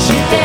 hoje tem.